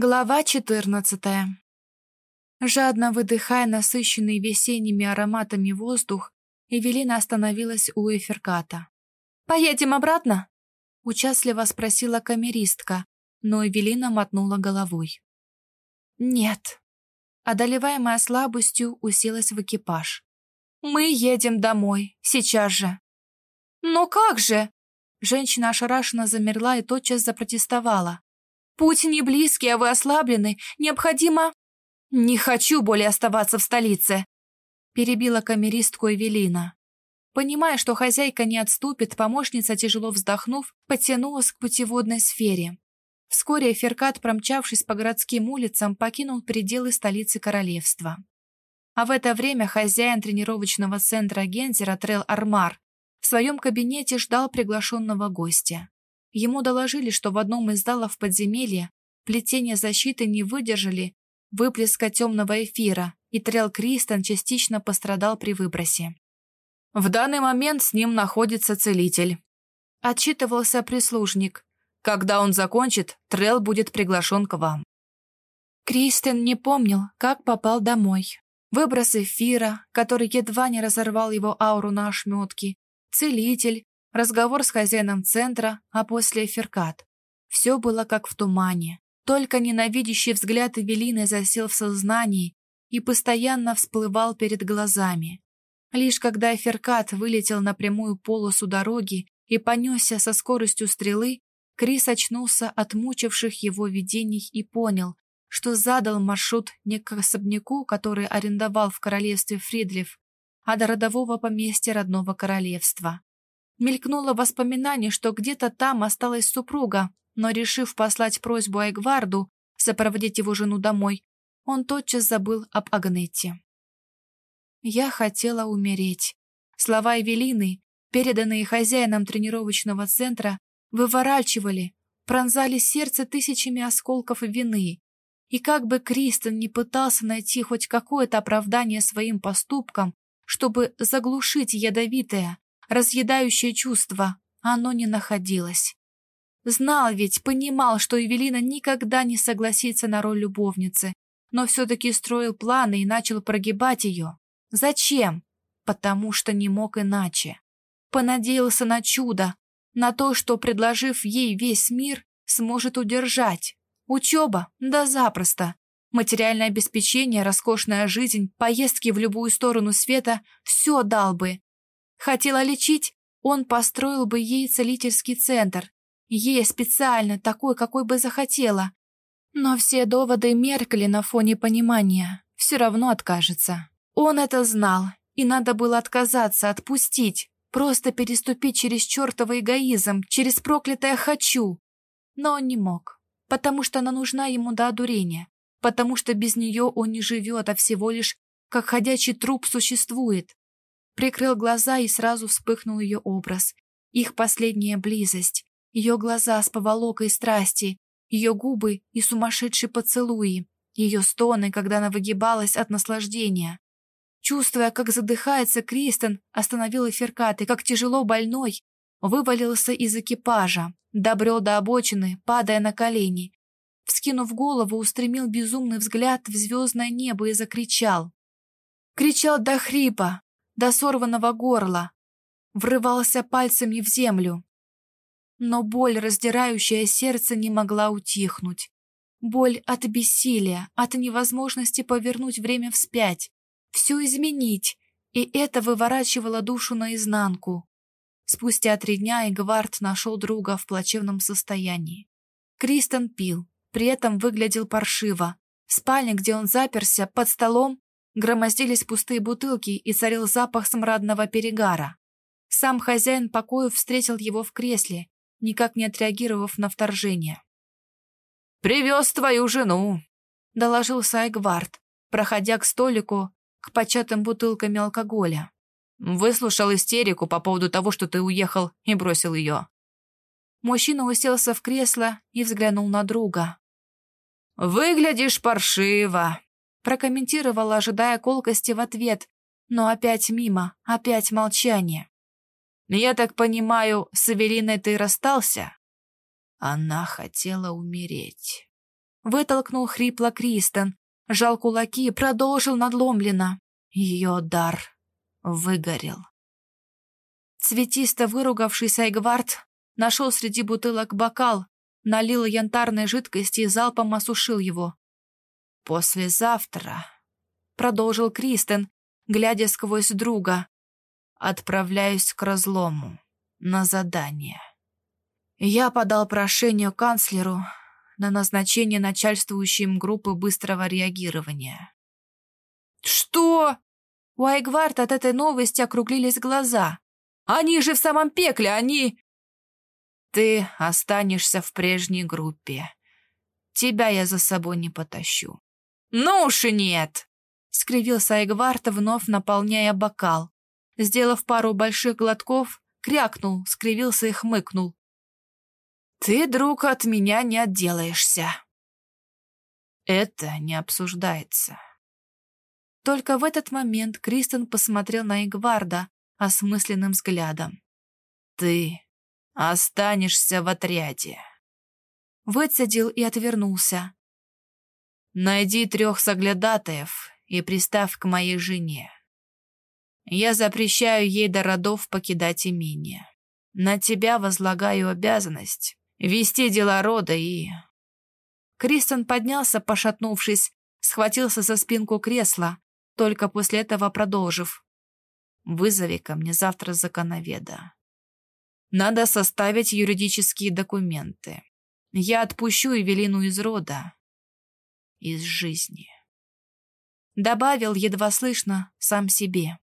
Глава четырнадцатая. Жадно выдыхая насыщенный весенними ароматами воздух, Эвелина остановилась у эфирката. «Поедем обратно?» — участливо спросила камеристка, но Эвелина мотнула головой. «Нет». Одолеваемая слабостью, уселась в экипаж. «Мы едем домой, сейчас же». «Но как же?» Женщина ошарашенно замерла и тотчас запротестовала. Путь не близкий, а вы ослаблены. Необходимо...» «Не хочу более оставаться в столице», — перебила камеристку Эвелина. Понимая, что хозяйка не отступит, помощница, тяжело вздохнув, потянулась к путеводной сфере. Вскоре Феркат, промчавшись по городским улицам, покинул пределы столицы королевства. А в это время хозяин тренировочного центра Гензера Трел Армар в своем кабинете ждал приглашенного гостя. Ему доложили, что в одном из залов подземелья плетения защиты не выдержали выплеска темного эфира, и Трел Кристен частично пострадал при выбросе. «В данный момент с ним находится целитель», — отчитывался прислужник. «Когда он закончит, Трел будет приглашен к вам». Кристен не помнил, как попал домой. Выброс эфира, который едва не разорвал его ауру на ошметки, целитель, разговор с хозяином центра, а после эфиркат. Все было как в тумане. Только ненавидящий взгляд Эвелины засел в сознании и постоянно всплывал перед глазами. Лишь когда эфиркат вылетел на прямую полосу дороги и понесся со скоростью стрелы, Крис очнулся от мучивших его видений и понял, что задал маршрут не к особняку, который арендовал в королевстве Фридлиф, а до родового поместья родного королевства. Мелькнуло воспоминание, что где-то там осталась супруга, но, решив послать просьбу Айгварду сопроводить его жену домой, он тотчас забыл об Агнете. «Я хотела умереть». Слова Эвелины, переданные хозяином тренировочного центра, выворачивали, пронзали сердце тысячами осколков вины. И как бы Кристен не пытался найти хоть какое-то оправдание своим поступкам, чтобы заглушить ядовитое, разъедающее чувство, оно не находилось. Знал ведь, понимал, что Эвелина никогда не согласится на роль любовницы, но все-таки строил планы и начал прогибать ее. Зачем? Потому что не мог иначе. Понадеялся на чудо, на то, что, предложив ей весь мир, сможет удержать. Учеба? Да запросто. Материальное обеспечение, роскошная жизнь, поездки в любую сторону света – все дал бы. Хотела лечить, он построил бы ей целительский центр. Ей специально, такой, какой бы захотела. Но все доводы меркли на фоне понимания. Все равно откажется. Он это знал, и надо было отказаться, отпустить, просто переступить через чертовый эгоизм, через проклятое «хочу». Но он не мог, потому что она нужна ему до одурения, потому что без нее он не живет, а всего лишь как ходячий труп существует. Прикрыл глаза и сразу вспыхнул ее образ. Их последняя близость, ее глаза с поволокой страсти, ее губы и сумасшедшие поцелуи, ее стоны, когда она выгибалась от наслаждения. Чувствуя, как задыхается Кристен, остановил эфиркат и, как тяжело больной, вывалился из экипажа, добрел до обочины, падая на колени. Вскинув голову, устремил безумный взгляд в звездное небо и закричал. Кричал до хрипа, до сорванного горла, врывался пальцами в землю. Но боль, раздирающая сердце, не могла утихнуть. Боль от бессилия, от невозможности повернуть время вспять, все изменить, и это выворачивало душу наизнанку. Спустя три дня Игвард нашел друга в плачевном состоянии. Кристен пил, при этом выглядел паршиво. В спальне, где он заперся, под столом, Громоздились пустые бутылки и царил запах смрадного перегара. Сам хозяин покоя встретил его в кресле, никак не отреагировав на вторжение. «Привез твою жену», — доложил Сайгвард, проходя к столику к початым бутылками алкоголя. Выслушал истерику по поводу того, что ты уехал и бросил ее. Мужчина уселся в кресло и взглянул на друга. «Выглядишь паршиво», прокомментировала, ожидая колкости в ответ, но опять мимо, опять молчание. «Я так понимаю, с Эвелиной ты расстался?» Она хотела умереть. Вытолкнул хрипло Кристен, жал кулаки и продолжил надломленно. Ее дар выгорел. Цветисто выругавшийся Айгвард нашел среди бутылок бокал, налил янтарной жидкости и залпом осушил его. «Послезавтра», — продолжил Кристен, глядя сквозь друга, — «отправляюсь к разлому на задание». Я подал прошение канцлеру на назначение начальствующим группы быстрого реагирования. «Что?» У Айгварта от этой новости округлились глаза. «Они же в самом пекле, они...» «Ты останешься в прежней группе. Тебя я за собой не потащу». «Ну уж и нет!» — скривился Айгвард, вновь наполняя бокал. Сделав пару больших глотков, крякнул, скривился и хмыкнул. «Ты, друг, от меня не отделаешься». Это не обсуждается. Только в этот момент Кристен посмотрел на Игварда осмысленным взглядом. «Ты останешься в отряде». Выцедил и отвернулся. «Найди трех соглядатаев и приставь к моей жене. Я запрещаю ей до родов покидать имение. На тебя возлагаю обязанность вести дела рода и...» Кристен поднялся, пошатнувшись, схватился за спинку кресла, только после этого продолжив. «Вызови ко мне завтра законоведа. Надо составить юридические документы. Я отпущу Эвелину из рода, из жизни». Добавил едва слышно сам себе.